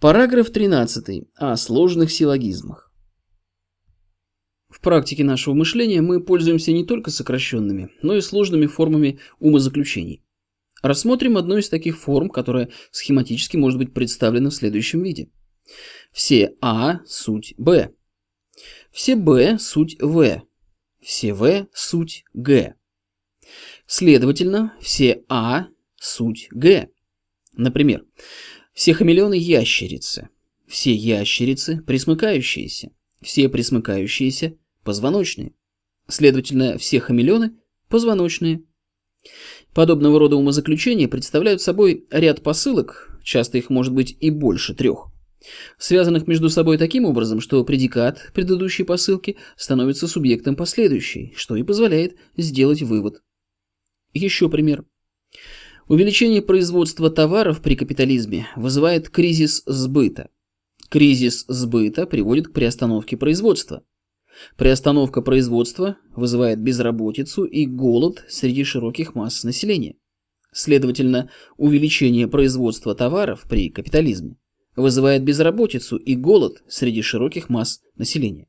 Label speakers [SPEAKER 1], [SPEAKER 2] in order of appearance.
[SPEAKER 1] Параграф 13 о сложных силлогизмах. В практике нашего мышления мы пользуемся не только сокращенными, но и сложными формами умозаключений. Рассмотрим одну из таких форм, которая схематически может быть представлена в следующем виде. Все А – суть Б. Все Б – суть В. Все В – суть Г. Следовательно, все А – суть Г. Например, все хамелеоны ящерицы, все ящерицы присмыкающиеся, все присмыкающиеся позвоночные. Следовательно, все хамелеоны позвоночные. Подобного рода умозаключения представляют собой ряд посылок, часто их может быть и больше трех, связанных между собой таким образом, что предикат предыдущей посылки становится субъектом последующей, что и позволяет сделать вывод. Еще пример. Увеличение производства товаров при капитализме вызывает кризис сбыта. Кризис сбыта приводит к приостановке производства. Приостановка производства вызывает безработицу и голод среди широких масс населения. Следовательно, увеличение производства товаров при капитализме вызывает безработицу и голод среди широких масс населения.